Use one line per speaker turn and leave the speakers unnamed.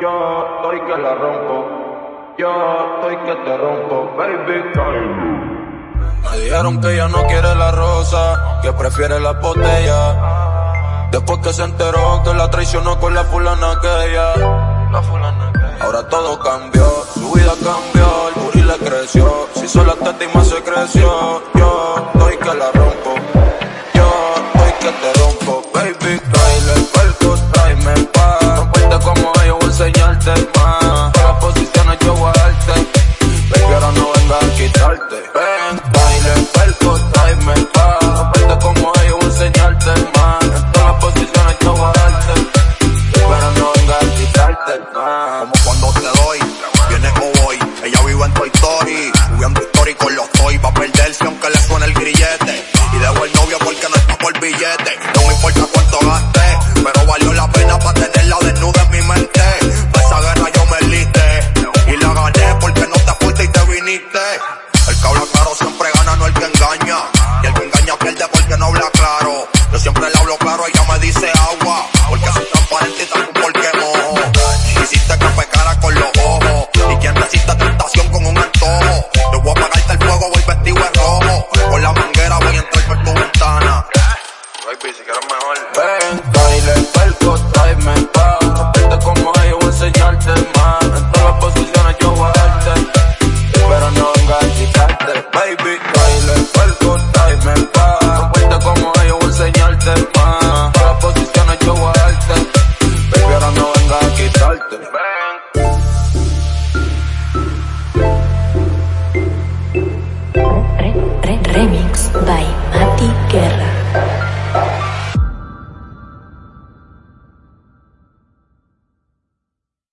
yo estoy que la rompo. Yo estoy que te rompo, baby. Me dijeron que ella no quiere la rosa, que prefiere la botella. Después que se enteró que la traicionó con la fulana aquella. La fulana Ahora todo cambió, su vida cambió, el booty le creció. Si solo esta más se creció, yo estoy que la rompo. Yo estoy que te rompo, baby. Ah.
Como cuando te doy, viene o voy. Ella vive en Toy Story, subiendo story con los toy. Va a perderse aunque le suene el grillete. Y dejo el novio porque no está por billete. No me importa cuánto gaste, pero valió la pena para tenerla desnuda en mi mente. Pa' esa guerra yo me enlisté y la gané porque no te fuiste y te viniste. El que habla claro siempre gana, no el que engaña. Y el que engaña pierde porque no habla claro. Yo siempre le hablo claro, ella me dice agua. Porque
Bye.